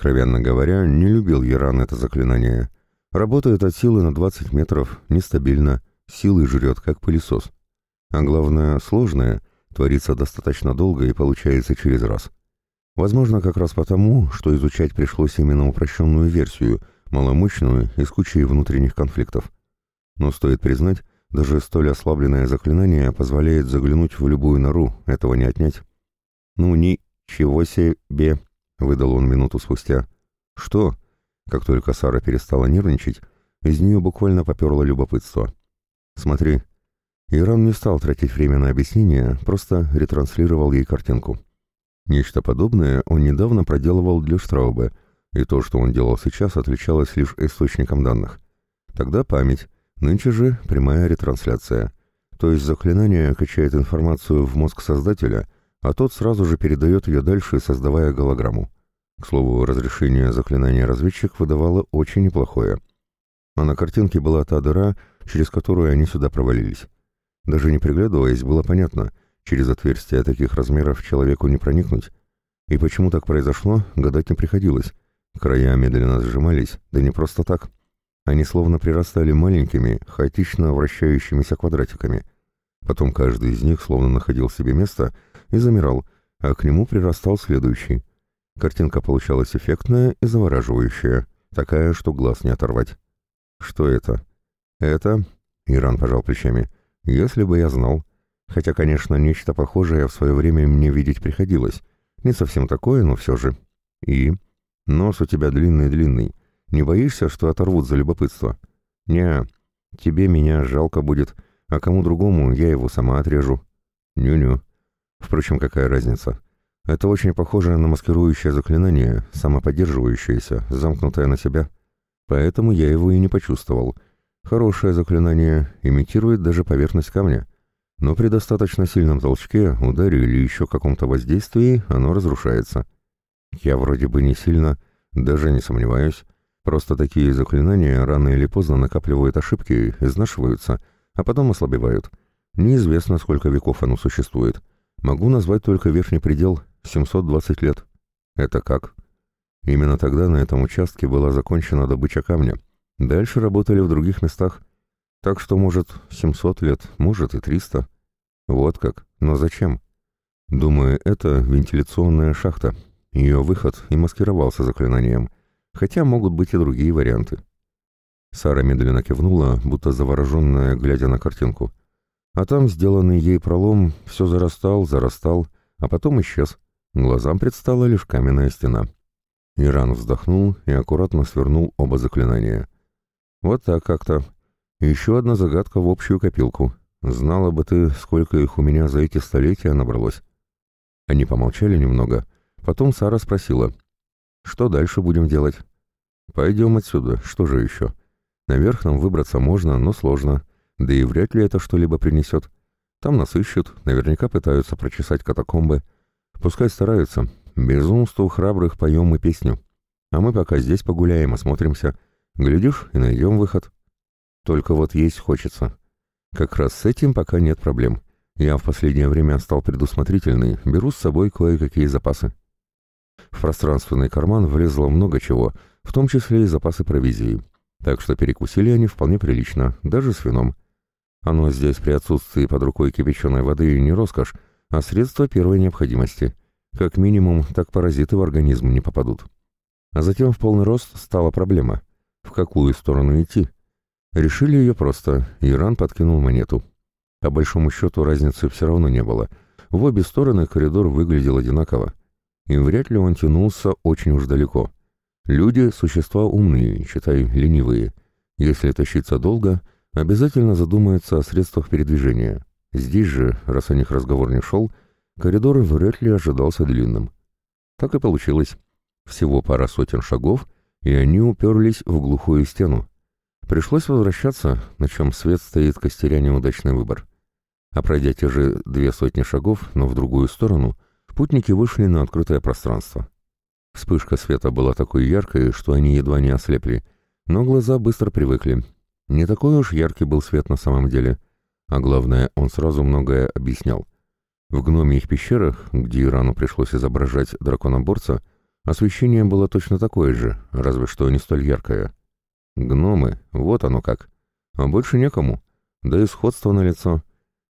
Откровенно говоря, не любил Яран это заклинание. Работает от силы на 20 метров, нестабильно, силы жрет, как пылесос. А главное, сложное, творится достаточно долго и получается через раз. Возможно, как раз потому, что изучать пришлось именно упрощенную версию, маломощную и с кучей внутренних конфликтов. Но стоит признать, даже столь ослабленное заклинание позволяет заглянуть в любую нору, этого не отнять. «Ну, ничего себе!» — выдал он минуту спустя. «Что?» Как только Сара перестала нервничать, из нее буквально поперло любопытство. «Смотри». Иран не стал тратить время на объяснение, просто ретранслировал ей картинку. Нечто подобное он недавно проделывал для Штраубе, и то, что он делал сейчас, отличалось лишь источником данных. Тогда память, нынче же прямая ретрансляция. То есть заклинание качает информацию в мозг создателя, а тот сразу же передает ее дальше, создавая голограмму. К слову, разрешение заклинания разведчик выдавало очень неплохое. А на картинке была та дыра, через которую они сюда провалились. Даже не приглядываясь, было понятно, Через отверстия таких размеров человеку не проникнуть. И почему так произошло, гадать не приходилось. Края медленно сжимались, да не просто так. Они словно прирастали маленькими, хаотично вращающимися квадратиками. Потом каждый из них словно находил себе место и замирал, а к нему прирастал следующий. Картинка получалась эффектная и завораживающая, такая, что глаз не оторвать. «Что это?» «Это...» — Иран пожал плечами. «Если бы я знал...» Хотя, конечно, нечто похожее в свое время мне видеть приходилось. Не совсем такое, но все же. И? Нос у тебя длинный-длинный. Не боишься, что оторвут за любопытство? Не, тебе меня жалко будет, а кому другому я его сама отрежу. Ню-ню. Впрочем, какая разница? Это очень похоже на маскирующее заклинание, самоподдерживающееся, замкнутое на себя. Поэтому я его и не почувствовал. Хорошее заклинание, имитирует даже поверхность камня но при достаточно сильном толчке, ударе или еще каком-то воздействии оно разрушается. Я вроде бы не сильно, даже не сомневаюсь. Просто такие заклинания рано или поздно накапливают ошибки, изнашиваются, а потом ослабевают. Неизвестно, сколько веков оно существует. Могу назвать только верхний предел — 720 лет. Это как? Именно тогда на этом участке была закончена добыча камня. Дальше работали в других местах, так что, может, 700 лет, может и 300. Вот как. Но зачем? Думаю, это вентиляционная шахта. Ее выход и маскировался заклинанием. Хотя могут быть и другие варианты. Сара медленно кивнула, будто завороженная, глядя на картинку. А там сделанный ей пролом все зарастал, зарастал, а потом исчез. Глазам предстала лишь каменная стена. Иран вздохнул и аккуратно свернул оба заклинания. Вот так как-то. Еще одна загадка в общую копилку. Знала бы ты, сколько их у меня за эти столетия набралось. Они помолчали немного. Потом Сара спросила. Что дальше будем делать? Пойдем отсюда. Что же еще? Наверх нам выбраться можно, но сложно. Да и вряд ли это что-либо принесет. Там нас ищут, наверняка пытаются прочесать катакомбы. Пускай стараются. Безумству храбрых поем мы песню. А мы пока здесь погуляем, осмотримся. Глядишь, и найдем выход. Только вот есть хочется. Как раз с этим пока нет проблем. Я в последнее время стал предусмотрительный, беру с собой кое-какие запасы. В пространственный карман влезло много чего, в том числе и запасы провизии. Так что перекусили они вполне прилично, даже с вином. Оно здесь при отсутствии под рукой кипяченой воды не роскошь, а средство первой необходимости. Как минимум, так паразиты в организм не попадут. А затем в полный рост стала проблема. В какую сторону идти? Решили ее просто, Иран подкинул монету. По большому счету разницы все равно не было. В обе стороны коридор выглядел одинаково. И вряд ли он тянулся очень уж далеко. Люди — существа умные, считай, ленивые. Если тащиться долго, обязательно задумаются о средствах передвижения. Здесь же, раз о них разговор не шел, коридор вряд ли ожидался длинным. Так и получилось. Всего пара сотен шагов, и они уперлись в глухую стену. Пришлось возвращаться, на чем свет стоит костеря неудачный выбор. А пройдя те же две сотни шагов, но в другую сторону, путники вышли на открытое пространство. Вспышка света была такой яркой, что они едва не ослепли, но глаза быстро привыкли. Не такой уж яркий был свет на самом деле, а главное, он сразу многое объяснял. В гномьих пещерах, где Ирану пришлось изображать драконоборца, Освещение было точно такое же, разве что не столь яркое. Гномы, вот оно как. А больше некому. Да и сходство на лицо.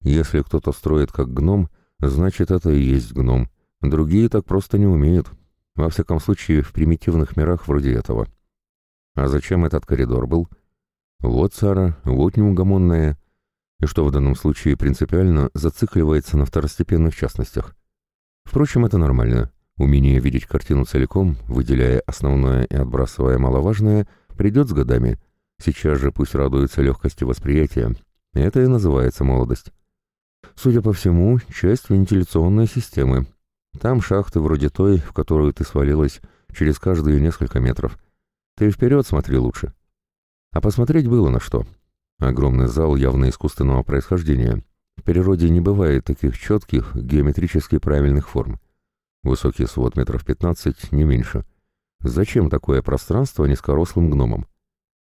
Если кто-то строит как гном, значит это и есть гном. Другие так просто не умеют. Во всяком случае, в примитивных мирах вроде этого. А зачем этот коридор был? Вот Сара, вот неугомонная. И что в данном случае принципиально зацикливается на второстепенных частностях. Впрочем, это нормально. Умение видеть картину целиком, выделяя основное и отбрасывая маловажное, придет с годами. Сейчас же пусть радуется легкости восприятия. Это и называется молодость. Судя по всему, часть вентиляционной системы. Там шахты вроде той, в которую ты свалилась, через каждые несколько метров. Ты вперед смотри лучше. А посмотреть было на что. Огромный зал явно искусственного происхождения. В природе не бывает таких четких, геометрически правильных форм. Высокий свод метров пятнадцать, не меньше. Зачем такое пространство низкорослым гномам?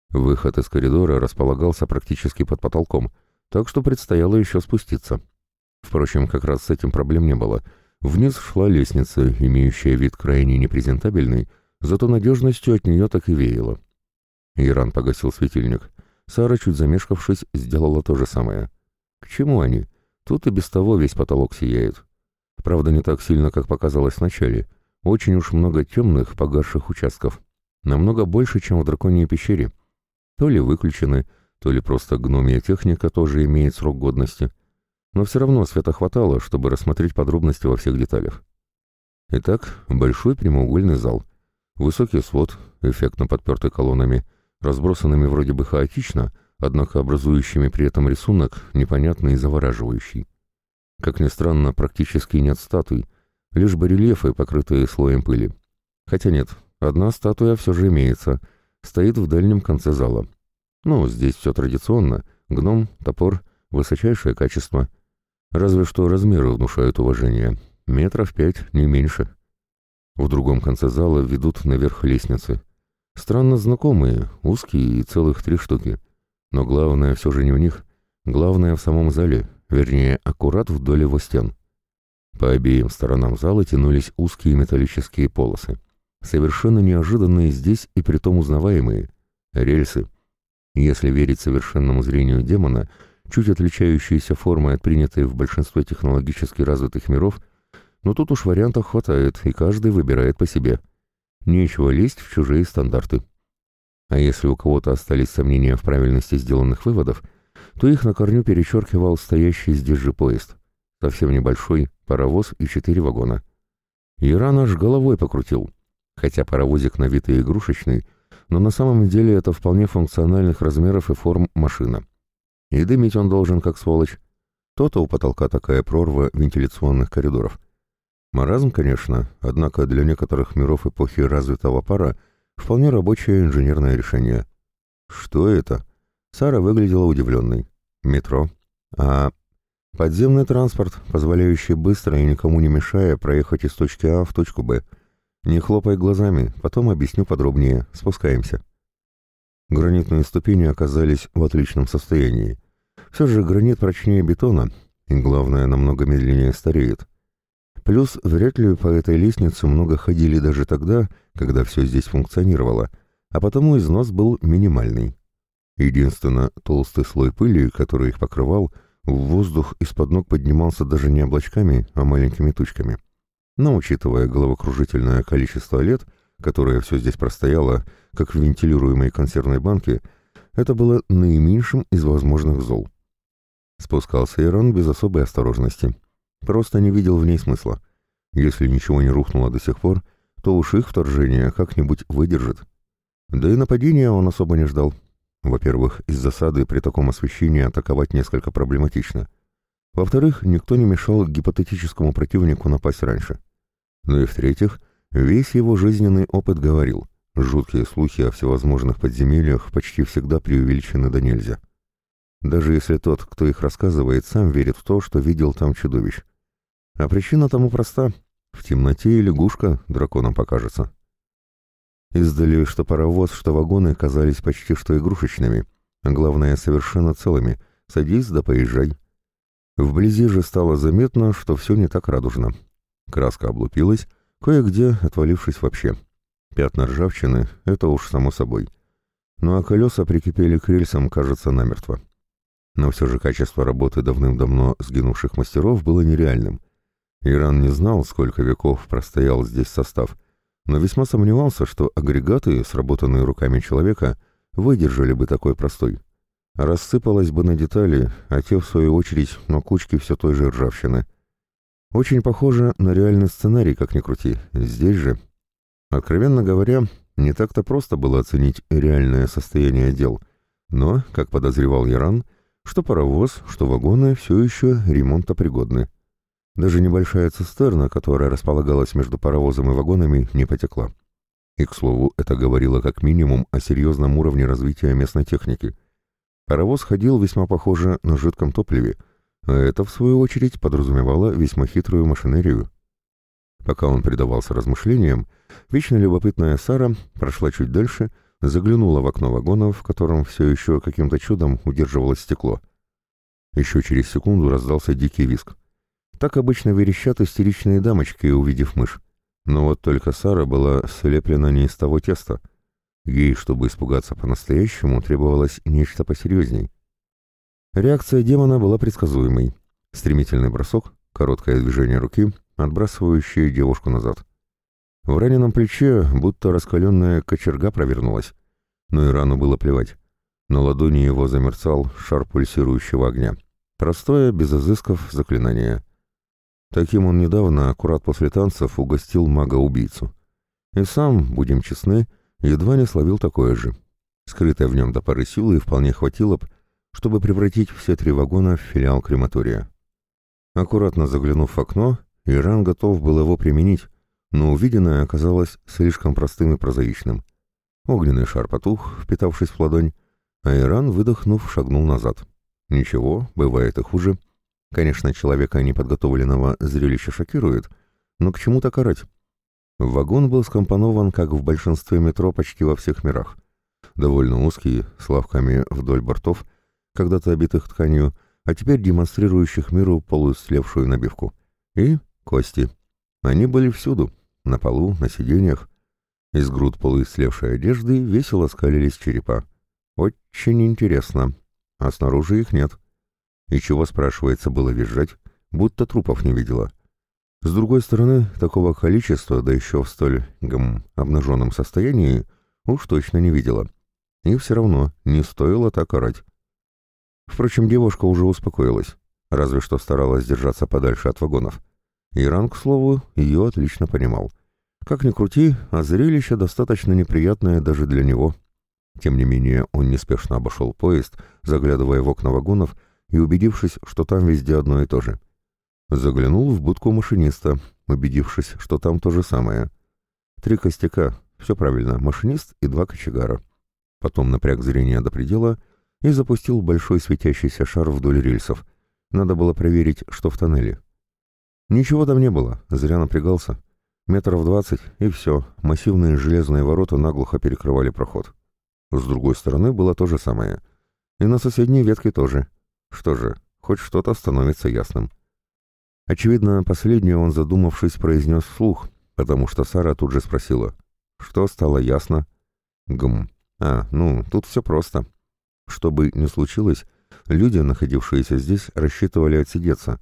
Выход из коридора располагался практически под потолком, так что предстояло еще спуститься. Впрочем, как раз с этим проблем не было. Вниз шла лестница, имеющая вид крайне непрезентабельный, зато надежностью от нее так и веяло. Иран погасил светильник. Сара, чуть замешкавшись, сделала то же самое. К чему они? Тут и без того весь потолок сияет. Правда, не так сильно, как показалось вначале. Очень уж много темных, погасших участков. Намного больше, чем в драконьей пещере. То ли выключены, то ли просто гномия техника тоже имеет срок годности. Но все равно света хватало, чтобы рассмотреть подробности во всех деталях. Итак, большой прямоугольный зал. Высокий свод, эффектно подпертый колоннами, разбросанными вроде бы хаотично, однако образующими при этом рисунок, непонятный и завораживающий. Как ни странно, практически нет статуй, лишь барельефы, покрытые слоем пыли. Хотя нет, одна статуя все же имеется, стоит в дальнем конце зала. Ну, здесь все традиционно, гном, топор, высочайшее качество. Разве что размеры внушают уважение, метров пять, не меньше. В другом конце зала ведут наверх лестницы. Странно знакомые, узкие и целых три штуки. Но главное все же не в них, главное в самом зале, вернее, аккурат вдоль его стен. По обеим сторонам зала тянулись узкие металлические полосы. Совершенно неожиданные здесь и притом узнаваемые. Рельсы. Если верить совершенному зрению демона, чуть отличающиеся формой от принятой в большинстве технологически развитых миров, но тут уж вариантов хватает, и каждый выбирает по себе. Нечего лезть в чужие стандарты. А если у кого-то остались сомнения в правильности сделанных выводов, то их на корню перечеркивал стоящий здесь же поезд. Совсем небольшой, паровоз и четыре вагона. Иран аж головой покрутил. Хотя паровозик на вид и игрушечный, но на самом деле это вполне функциональных размеров и форм машина. И дымить он должен, как сволочь. То-то у потолка такая прорва вентиляционных коридоров. Маразм, конечно, однако для некоторых миров эпохи развитого пара вполне рабочее инженерное решение. Что это? Сара выглядела удивленной. Метро. А подземный транспорт, позволяющий быстро и никому не мешая проехать из точки А в точку Б. Не хлопай глазами, потом объясню подробнее. Спускаемся. Гранитные ступени оказались в отличном состоянии. Все же гранит прочнее бетона, и, главное, намного медленнее стареет. Плюс вряд ли по этой лестнице много ходили даже тогда, когда все здесь функционировало, а потому износ был минимальный. Единственно, толстый слой пыли, который их покрывал, в воздух из-под ног поднимался даже не облачками, а маленькими тучками. Но, учитывая головокружительное количество лет, которое все здесь простояло, как в вентилируемой консервной банке, это было наименьшим из возможных зол. Спускался Иран без особой осторожности. Просто не видел в ней смысла. Если ничего не рухнуло до сих пор, то уж их вторжение как-нибудь выдержит. Да и нападения он особо не ждал. Во-первых, из засады при таком освещении атаковать несколько проблематично. Во-вторых, никто не мешал гипотетическому противнику напасть раньше. Ну и в-третьих, весь его жизненный опыт говорил, жуткие слухи о всевозможных подземельях почти всегда преувеличены до нельзя. Даже если тот, кто их рассказывает, сам верит в то, что видел там чудовищ. А причина тому проста. В темноте лягушка драконом покажется. Издали что паровоз, что вагоны казались почти что игрушечными, а главное, совершенно целыми. Садись да поезжай. Вблизи же стало заметно, что все не так радужно. Краска облупилась, кое-где отвалившись вообще. Пятна ржавчины — это уж само собой. Ну а колеса прикипели к рельсам, кажется, намертво. Но все же качество работы давным-давно сгинувших мастеров было нереальным. Иран не знал, сколько веков простоял здесь состав, но весьма сомневался, что агрегаты, сработанные руками человека, выдержали бы такой простой. Рассыпалось бы на детали, а те, в свою очередь, на кучки все той же ржавчины. Очень похоже на реальный сценарий, как ни крути. Здесь же... Откровенно говоря, не так-то просто было оценить реальное состояние дел, но, как подозревал Яран, что паровоз, что вагоны все еще ремонтопригодны. Даже небольшая цистерна, которая располагалась между паровозом и вагонами, не потекла. И, к слову, это говорило как минимум о серьезном уровне развития местной техники. Паровоз ходил весьма похоже на жидком топливе, а это, в свою очередь, подразумевало весьма хитрую машинерию. Пока он предавался размышлениям, вечно любопытная Сара прошла чуть дальше, заглянула в окно вагона, в котором все еще каким-то чудом удерживалось стекло. Еще через секунду раздался дикий виск. Так обычно верещат истеричные дамочки, увидев мышь. Но вот только Сара была слеплена не из того теста. Ей, чтобы испугаться по-настоящему, требовалось нечто посерьезней. Реакция демона была предсказуемой. Стремительный бросок, короткое движение руки, отбрасывающее девушку назад. В раненом плече будто раскаленная кочерга провернулась. Но и рану было плевать. На ладони его замерцал шар пульсирующего огня. Простое, без изысков, заклинание. Таким он недавно, аккурат после танцев, угостил мага-убийцу. И сам, будем честны, едва не словил такое же. Скрытая в нем до поры силы вполне хватило б, чтобы превратить все три вагона в филиал крематория. Аккуратно заглянув в окно, Иран готов был его применить, но увиденное оказалось слишком простым и прозаичным. Огненный шар потух, впитавшись в ладонь, а Иран, выдохнув, шагнул назад. Ничего, бывает и хуже. Конечно, человека неподготовленного зрелище шокирует, но к чему так орать? Вагон был скомпонован, как в большинстве метро почти во всех мирах. Довольно узкий, с лавками вдоль бортов, когда-то обитых тканью, а теперь демонстрирующих миру полуслевшую набивку. И кости. Они были всюду, на полу, на сиденьях. Из груд полуислевшей одежды весело скалились черепа. Очень интересно. А снаружи их нет. И чего, спрашивается, было визжать, будто трупов не видела. С другой стороны, такого количества, да еще в столь, гм, обнаженном состоянии, уж точно не видела. И все равно не стоило так орать. Впрочем, девушка уже успокоилась, разве что старалась держаться подальше от вагонов. Иран, к слову, ее отлично понимал. Как ни крути, а зрелище достаточно неприятное даже для него. Тем не менее, он неспешно обошел поезд, заглядывая в окна вагонов и убедившись, что там везде одно и то же. Заглянул в будку машиниста, убедившись, что там то же самое. Три костяка, все правильно, машинист и два кочегара. Потом напряг зрение до предела и запустил большой светящийся шар вдоль рельсов. Надо было проверить, что в тоннеле. Ничего там не было, зря напрягался. Метров двадцать, и все, массивные железные ворота наглухо перекрывали проход. С другой стороны было то же самое. И на соседней ветке тоже — что же, хоть что-то становится ясным. Очевидно, последнее он, задумавшись, произнес вслух, потому что Сара тут же спросила. Что стало ясно? Гм. А, ну, тут все просто. Что бы ни случилось, люди, находившиеся здесь, рассчитывали отсидеться.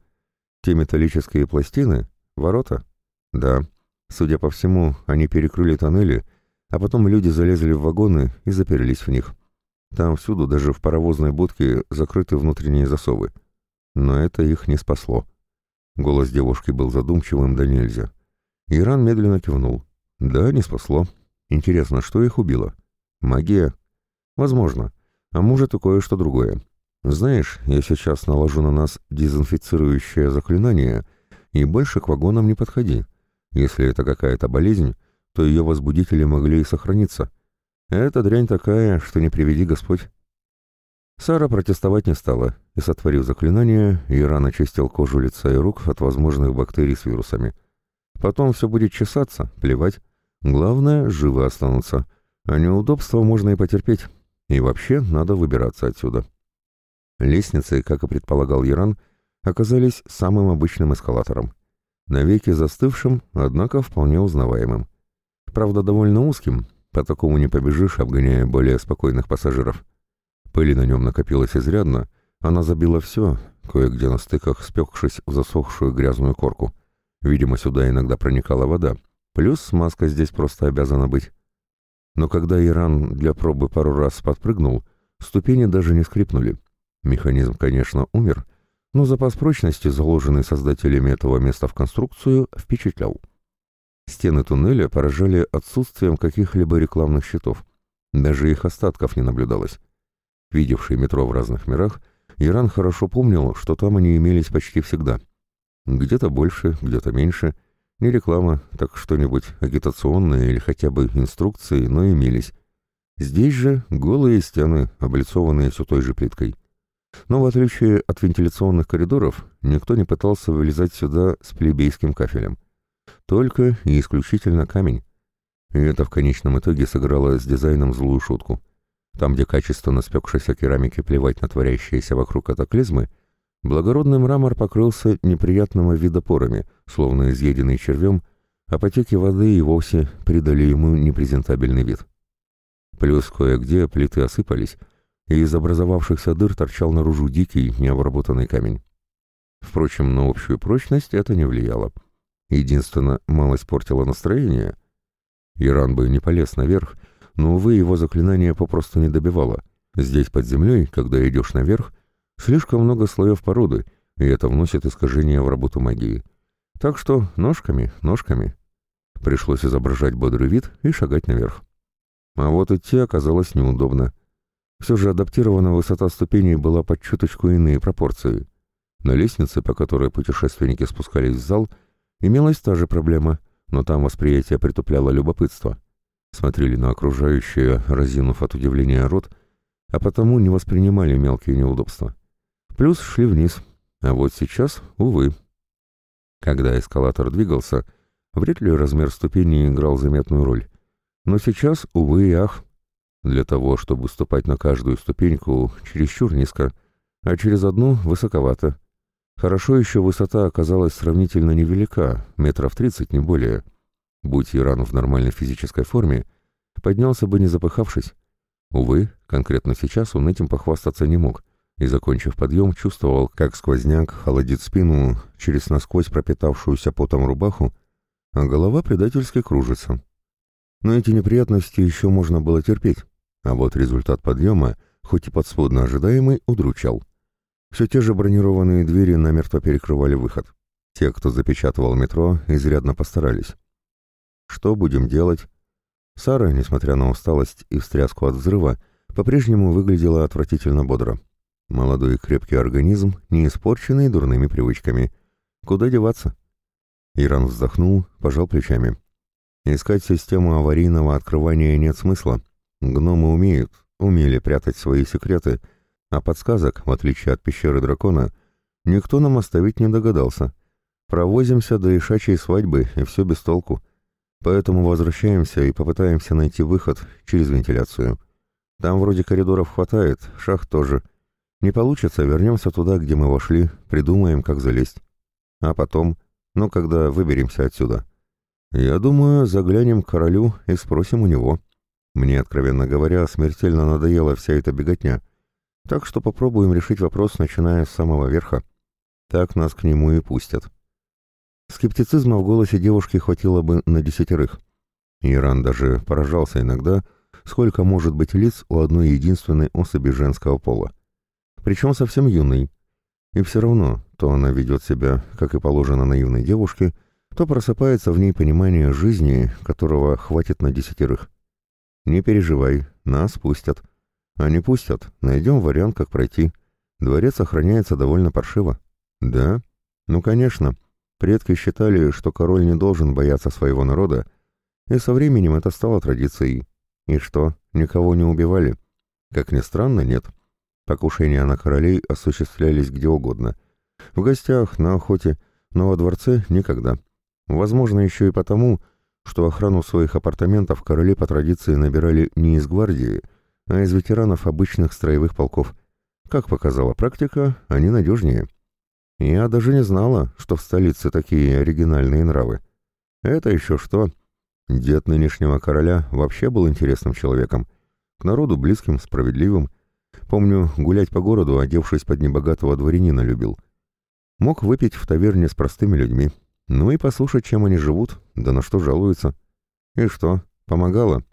Те металлические пластины? Ворота? Да. Судя по всему, они перекрыли тоннели, а потом люди залезли в вагоны и заперлись в них. Там всюду, даже в паровозной будке, закрыты внутренние засовы. Но это их не спасло. Голос девушки был задумчивым да нельзя. Иран медленно кивнул. Да, не спасло. Интересно, что их убило? Магия? Возможно. А может и кое-что другое. Знаешь, я сейчас наложу на нас дезинфицирующее заклинание, и больше к вагонам не подходи. Если это какая-то болезнь, то ее возбудители могли и сохраниться. Эта дрянь такая, что не приведи Господь. Сара протестовать не стала, и, сотворив заклинание, Иран очистил кожу лица и рук от возможных бактерий с вирусами. Потом все будет чесаться, плевать. Главное, живы останутся. А неудобства можно и потерпеть. И вообще надо выбираться отсюда. Лестницы, как и предполагал Иран, оказались самым обычным эскалатором. навеки застывшим, однако вполне узнаваемым. Правда, довольно узким, по такому не побежишь, обгоняя более спокойных пассажиров. Пыли на нем накопилось изрядно, она забила все, кое-где на стыках спекшись в засохшую грязную корку. Видимо, сюда иногда проникала вода, плюс смазка здесь просто обязана быть. Но когда Иран для пробы пару раз подпрыгнул, ступени даже не скрипнули. Механизм, конечно, умер, но запас прочности, заложенный создателями этого места в конструкцию, впечатлял. Стены туннеля поражали отсутствием каких-либо рекламных щитов. Даже их остатков не наблюдалось. Видевший метро в разных мирах, Иран хорошо помнил, что там они имелись почти всегда. Где-то больше, где-то меньше. Не реклама, так что-нибудь агитационное или хотя бы инструкции, но имелись. Здесь же голые стены, облицованные все той же плиткой. Но в отличие от вентиляционных коридоров, никто не пытался вылезать сюда с плебейским кафелем. Только и исключительно камень. И это в конечном итоге сыграло с дизайном злую шутку. Там, где качественно спекшейся керамики плевать на творящиеся вокруг катаклизмы, благородный мрамор покрылся неприятного вида порами, словно изъеденный червем, а потеки воды и вовсе придали ему непрезентабельный вид. Плюс кое-где плиты осыпались, и из образовавшихся дыр торчал наружу дикий, необработанный камень. Впрочем, на общую прочность это не влияло. Единственно, мало испортило настроение. Иран бы не полез наверх, но, увы, его заклинание попросту не добивало. Здесь, под землей, когда идешь наверх, слишком много слоев породы, и это вносит искажение в работу магии. Так что ножками, ножками. Пришлось изображать бодрый вид и шагать наверх. А вот идти оказалось неудобно. Все же адаптирована высота ступеней была под чуточку иные пропорции. На лестнице, по которой путешественники спускались в зал, имелась та же проблема, но там восприятие притупляло любопытство. Смотрели на окружающее, разинув от удивления рот, а потому не воспринимали мелкие неудобства. Плюс шли вниз, а вот сейчас, увы. Когда эскалатор двигался, вряд ли размер ступени играл заметную роль. Но сейчас, увы и ах, для того, чтобы ступать на каждую ступеньку, чересчур низко, а через одну высоковато. Хорошо еще высота оказалась сравнительно невелика, метров тридцать, не более. Будь Иран в нормальной физической форме, поднялся бы не запыхавшись. Увы, конкретно сейчас он этим похвастаться не мог, и, закончив подъем, чувствовал, как сквозняк холодит спину через насквозь пропитавшуюся потом рубаху, а голова предательски кружится. Но эти неприятности еще можно было терпеть. А вот результат подъема, хоть и подспудно ожидаемый, удручал. Все те же бронированные двери намертво перекрывали выход. Те, кто запечатывал метро, изрядно постарались. Что будем делать? Сара, несмотря на усталость и встряску от взрыва, по-прежнему выглядела отвратительно бодро. Молодой и крепкий организм, не испорченный дурными привычками. Куда деваться? Иран вздохнул, пожал плечами. Искать систему аварийного открывания нет смысла. Гномы умеют, умели прятать свои секреты, а подсказок, в отличие от пещеры дракона, никто нам оставить не догадался. Провозимся до ишачьей свадьбы, и все без толку. Поэтому возвращаемся и попытаемся найти выход через вентиляцию. Там вроде коридоров хватает, шахт тоже. Не получится, вернемся туда, где мы вошли, придумаем, как залезть. А потом, ну, когда выберемся отсюда. Я думаю, заглянем к королю и спросим у него. Мне, откровенно говоря, смертельно надоела вся эта беготня. Так что попробуем решить вопрос, начиная с самого верха. Так нас к нему и пустят. Скептицизма в голосе девушки хватило бы на десятерых. Иран даже поражался иногда, сколько может быть лиц у одной единственной особи женского пола. Причем совсем юной. И все равно, то она ведет себя, как и положено наивной девушке, то просыпается в ней понимание жизни, которого хватит на десятерых. Не переживай, нас пустят. А не пустят, найдем вариант, как пройти. Дворец охраняется довольно паршиво. Да? Ну, конечно. Предки считали, что король не должен бояться своего народа, и со временем это стало традицией. И что, никого не убивали? Как ни странно, нет. Покушения на королей осуществлялись где угодно. В гостях, на охоте, но во дворце никогда. Возможно, еще и потому, что охрану своих апартаментов короли по традиции набирали не из гвардии, а из ветеранов обычных строевых полков. Как показала практика, они надежнее. Я даже не знала, что в столице такие оригинальные нравы. Это еще что? Дед нынешнего короля вообще был интересным человеком. К народу близким, справедливым. Помню, гулять по городу, одевшись под небогатого дворянина, любил. Мог выпить в таверне с простыми людьми. Ну и послушать, чем они живут, да на что жалуются. И что, помогало?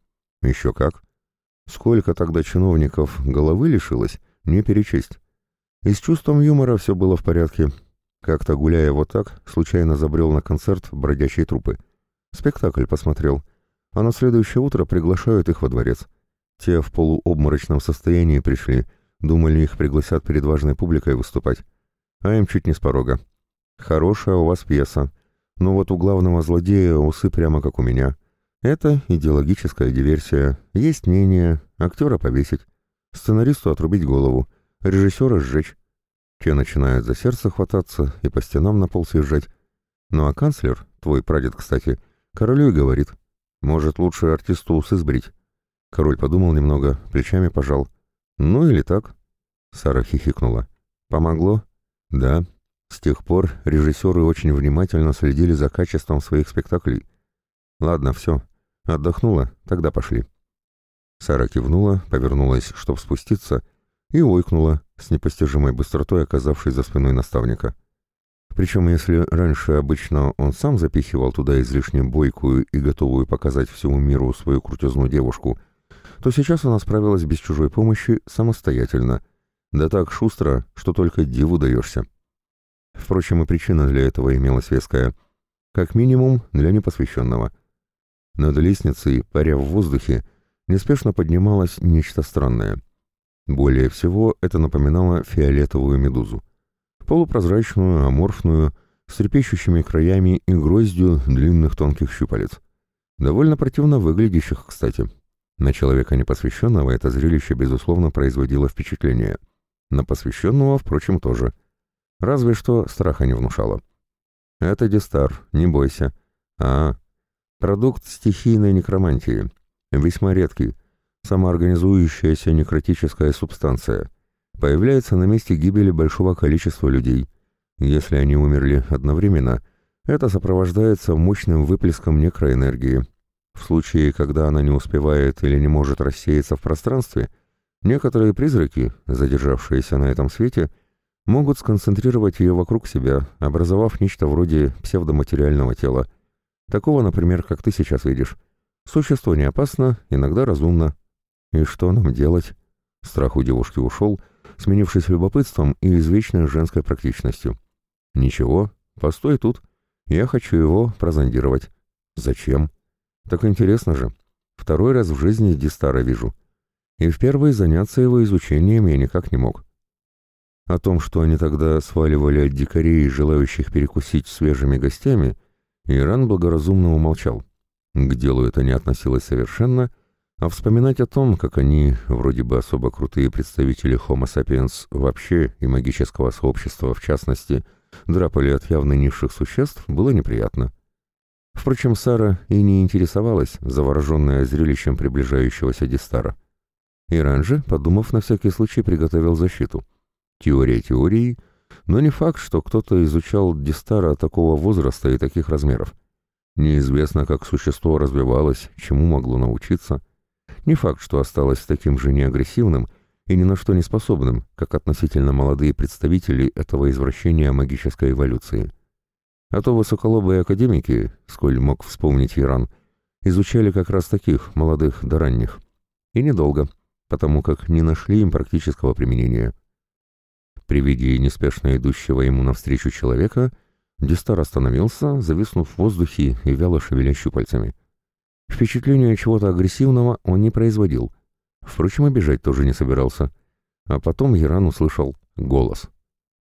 Еще как. Сколько тогда чиновников головы лишилось, не перечесть. И с чувством юмора все было в порядке. Как-то, гуляя вот так, случайно забрел на концерт бродячей трупы. Спектакль посмотрел. А на следующее утро приглашают их во дворец. Те в полуобморочном состоянии пришли, думали, их пригласят перед важной публикой выступать. А им чуть не с порога. Хорошая у вас пьеса. Но вот у главного злодея усы прямо как у меня. Это идеологическая диверсия. Есть мнение, актера повесить, сценаристу отрубить голову, режиссера сжечь. Те начинают за сердце хвататься и по стенам на пол съезжать. Ну а канцлер, твой прадед, кстати, королю и говорит, может лучше артисту усы сбрить. Король подумал немного, плечами пожал. Ну или так. Сара хихикнула. Помогло? Да. С тех пор режиссеры очень внимательно следили за качеством своих спектаклей. Ладно, все. Отдохнула, тогда пошли. Сара кивнула, повернулась, чтобы спуститься, и ойкнула, с непостижимой быстротой оказавшись за спиной наставника. Причем, если раньше обычно он сам запихивал туда излишне бойкую и готовую показать всему миру свою крутизну девушку, то сейчас она справилась без чужой помощи самостоятельно, да так шустро, что только диву даешься. Впрочем, и причина для этого имелась веская, как минимум для непосвященного. Над лестницей, паря в воздухе, неспешно поднималось нечто странное. Более всего это напоминало фиолетовую медузу. Полупрозрачную, аморфную, с трепещущими краями и гроздью длинных тонких щупалец. Довольно противно выглядящих, кстати. На человека непосвященного это зрелище, безусловно, производило впечатление. На посвященного, впрочем, тоже. Разве что страха не внушало. «Это Дистар, не бойся». «А, продукт стихийной некромантии. Весьма редкий. Самоорганизующаяся некротическая субстанция. Появляется на месте гибели большого количества людей. Если они умерли одновременно, это сопровождается мощным выплеском некроэнергии, в случае, когда она не успевает или не может рассеяться в пространстве, некоторые призраки, задержавшиеся на этом свете, могут сконцентрировать ее вокруг себя, образовав нечто вроде псевдоматериального тела. Такого, например, как ты сейчас видишь. Существо не опасно, иногда разумно. И что нам делать? Страх у девушки ушел, сменившись любопытством и извечной женской практичностью. Ничего, постой тут. Я хочу его прозондировать. Зачем? Так интересно же. Второй раз в жизни Дистара вижу. И в первый заняться его изучением я никак не мог. О том, что они тогда сваливали от дикарей, желающих перекусить свежими гостями, Иран благоразумно умолчал. К делу это не относилось совершенно, а вспоминать о том, как они, вроде бы особо крутые представители Homo sapiens вообще и магического сообщества в частности, драпали от явно низших существ, было неприятно. Впрочем, Сара и не интересовалась, завороженная зрелищем приближающегося Дистара. Иран же, подумав на всякий случай, приготовил защиту. Теория теорией, но не факт, что кто-то изучал Дистара такого возраста и таких размеров. Неизвестно, как существо развивалось, чему могло научиться. Не факт, что осталось таким же неагрессивным и ни на что не способным, как относительно молодые представители этого извращения магической эволюции. А то высоколобые академики, сколь мог вспомнить Иран, изучали как раз таких, молодых да ранних. И недолго, потому как не нашли им практического применения. При виде неспешно идущего ему навстречу человека, Дистар остановился, зависнув в воздухе и вяло шевеля щупальцами. Впечатление чего-то агрессивного он не производил. Впрочем, обижать тоже не собирался. А потом Иран услышал голос.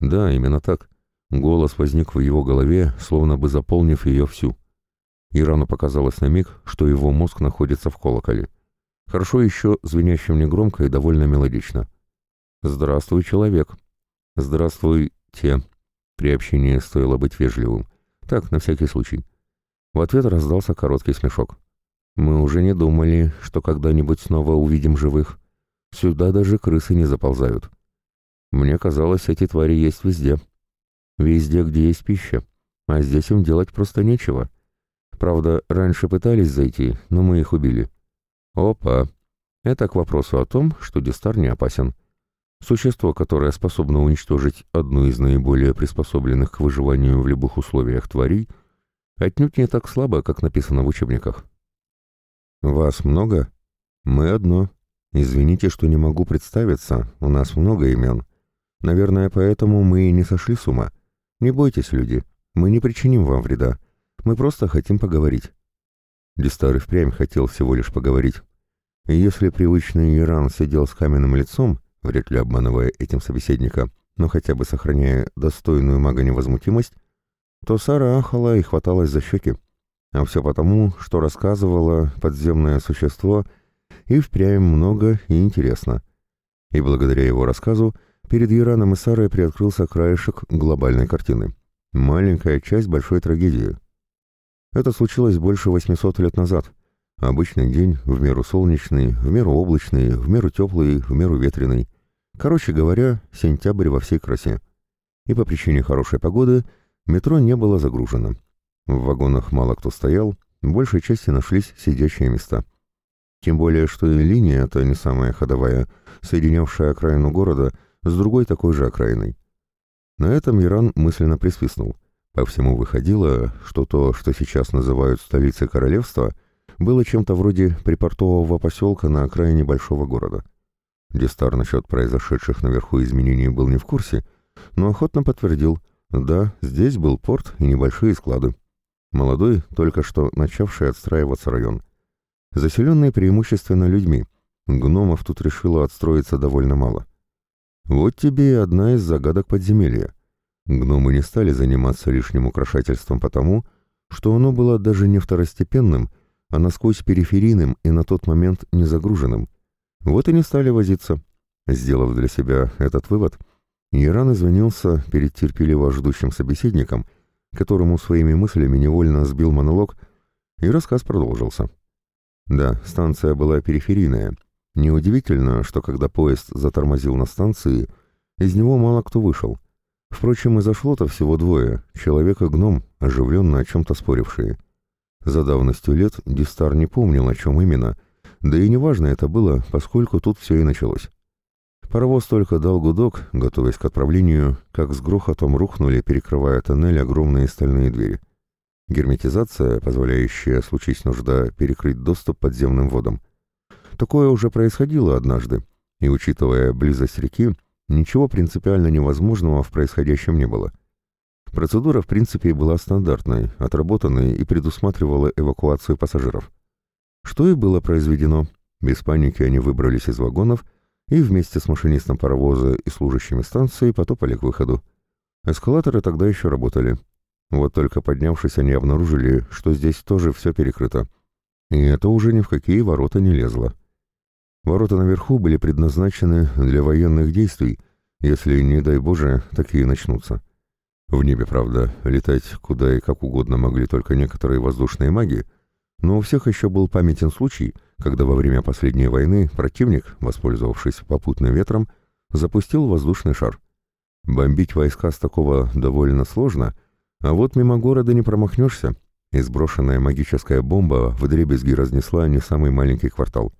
Да, именно так. Голос возник в его голове, словно бы заполнив ее всю. Ирану показалось на миг, что его мозг находится в колоколе. Хорошо еще звенящим негромко и довольно мелодично. «Здравствуй, человек!» «Здравствуй, те!» При общении стоило быть вежливым. Так, на всякий случай. В ответ раздался короткий смешок. «Мы уже не думали, что когда-нибудь снова увидим живых. Сюда даже крысы не заползают. Мне казалось, эти твари есть везде». Везде, где есть пища. А здесь им делать просто нечего. Правда, раньше пытались зайти, но мы их убили. Опа! Это к вопросу о том, что Дистар не опасен. Существо, которое способно уничтожить одну из наиболее приспособленных к выживанию в любых условиях тварей, отнюдь не так слабо, как написано в учебниках. «Вас много?» «Мы одно. Извините, что не могу представиться, у нас много имен. Наверное, поэтому мы и не сошли с ума. Не бойтесь, люди, мы не причиним вам вреда. Мы просто хотим поговорить». Дистар и впрямь хотел всего лишь поговорить. И если привычный Иран сидел с каменным лицом, вряд ли обманывая этим собеседника, но хотя бы сохраняя достойную мага невозмутимость, то Сара ахала и хваталась за щеки. А все потому, что рассказывала подземное существо и впрямь много и интересно. И благодаря его рассказу перед Ираном и Сарой приоткрылся краешек глобальной картины. Маленькая часть большой трагедии. Это случилось больше 800 лет назад. Обычный день, в меру солнечный, в меру облачный, в меру теплый, в меру ветреный. Короче говоря, сентябрь во всей красе. И по причине хорошей погоды метро не было загружено. В вагонах мало кто стоял, в большей части нашлись сидящие места. Тем более, что и линия эта не самая ходовая, соединявшая окраину города с другой такой же окраиной. На этом Иран мысленно присвистнул. По всему выходило, что то, что сейчас называют столицей королевства, было чем-то вроде припортового поселка на окраине большого города. Дистар насчет произошедших наверху изменений был не в курсе, но охотно подтвердил, да, здесь был порт и небольшие склады. Молодой, только что начавший отстраиваться район. Заселенный преимущественно людьми. Гномов тут решило отстроиться довольно мало. Вот тебе и одна из загадок подземелья. Гномы не стали заниматься лишним украшательством потому, что оно было даже не второстепенным, а насквозь периферийным и на тот момент не загруженным. Вот и не стали возиться. Сделав для себя этот вывод, Иран извинился перед терпеливо ждущим собеседником, которому своими мыслями невольно сбил монолог, и рассказ продолжился. Да, станция была периферийная. Неудивительно, что когда поезд затормозил на станции, из него мало кто вышел. Впрочем, и зашло-то всего двое, человек и гном, оживленно о чем-то спорившие. За давностью лет Дистар не помнил, о чем именно, да и неважно это было, поскольку тут все и началось. Паровоз только дал гудок, готовясь к отправлению, как с грохотом рухнули, перекрывая тоннель, огромные стальные двери. Герметизация, позволяющая, случись нужда, перекрыть доступ подземным водам. Такое уже происходило однажды, и, учитывая близость реки, ничего принципиально невозможного в происходящем не было. Процедура, в принципе, была стандартной, отработанной и предусматривала эвакуацию пассажиров. Что и было произведено. Без паники они выбрались из вагонов и вместе с машинистом паровоза и служащими станции потопали к выходу. Эскалаторы тогда еще работали. Вот только поднявшись, они обнаружили, что здесь тоже все перекрыто. И это уже ни в какие ворота не лезло. Ворота наверху были предназначены для военных действий, если, не дай Боже, такие начнутся. В небе, правда, летать куда и как угодно могли только некоторые воздушные маги, но у всех еще был памятен случай, когда во время последней войны противник, воспользовавшись попутным ветром, запустил воздушный шар. Бомбить войска с такого довольно сложно, а вот мимо города не промахнешься, и сброшенная магическая бомба вдребезги разнесла не самый маленький квартал.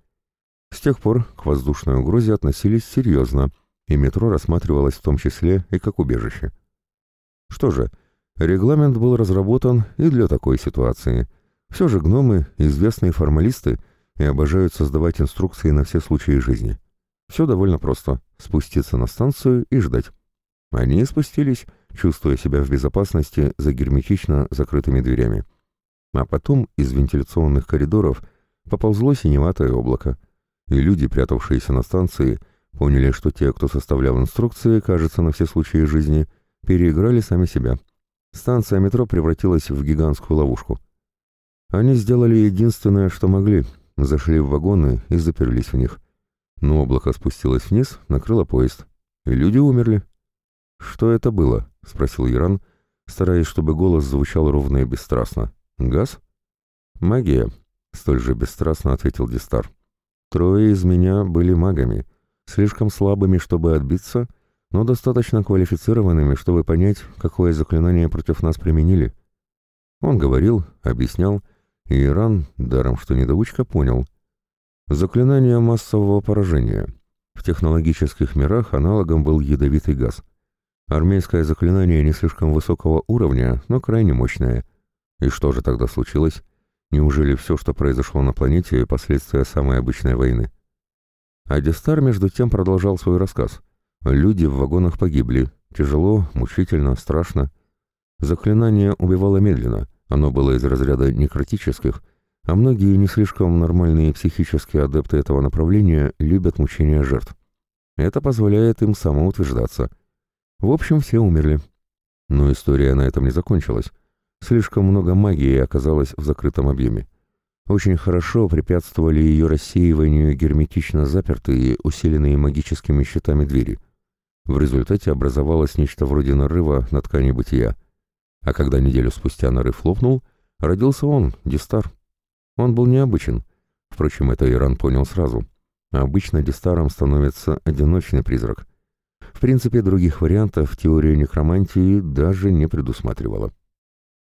С тех пор к воздушной угрозе относились серьезно, и метро рассматривалось в том числе и как убежище. Что же, регламент был разработан и для такой ситуации. Все же гномы — известные формалисты и обожают создавать инструкции на все случаи жизни. Все довольно просто — спуститься на станцию и ждать. Они спустились, чувствуя себя в безопасности за герметично закрытыми дверями. А потом из вентиляционных коридоров поползло синеватое облако, и люди, прятавшиеся на станции, поняли, что те, кто составлял инструкции, кажется, на все случаи жизни, переиграли сами себя. Станция метро превратилась в гигантскую ловушку. Они сделали единственное, что могли, зашли в вагоны и заперлись в них. Но облако спустилось вниз, накрыло поезд, и люди умерли. «Что это было?» — спросил Иран, стараясь, чтобы голос звучал ровно и бесстрастно. «Газ?» «Магия», — столь же бесстрастно ответил Дистар. «Трое из меня были магами, слишком слабыми, чтобы отбиться, но достаточно квалифицированными, чтобы понять, какое заклинание против нас применили. Он говорил, объяснял, и Иран, даром что недоучка, понял. Заклинание массового поражения. В технологических мирах аналогом был ядовитый газ. Армейское заклинание не слишком высокого уровня, но крайне мощное. И что же тогда случилось? Неужели все, что произошло на планете, последствия самой обычной войны? А Дестар между тем продолжал свой рассказ. Люди в вагонах погибли. Тяжело, мучительно, страшно. Заклинание убивало медленно. Оно было из разряда некротических, а многие не слишком нормальные психические адепты этого направления любят мучения жертв. Это позволяет им самоутверждаться. В общем, все умерли. Но история на этом не закончилась. Слишком много магии оказалось в закрытом объеме. Очень хорошо препятствовали ее рассеиванию герметично запертые, усиленные магическими щитами двери. В результате образовалось нечто вроде нарыва на ткани бытия. А когда неделю спустя нарыв лопнул, родился он, Дистар. Он был необычен. Впрочем, это Иран понял сразу. Обычно Дистаром становится одиночный призрак. В принципе, других вариантов теория некромантии даже не предусматривала.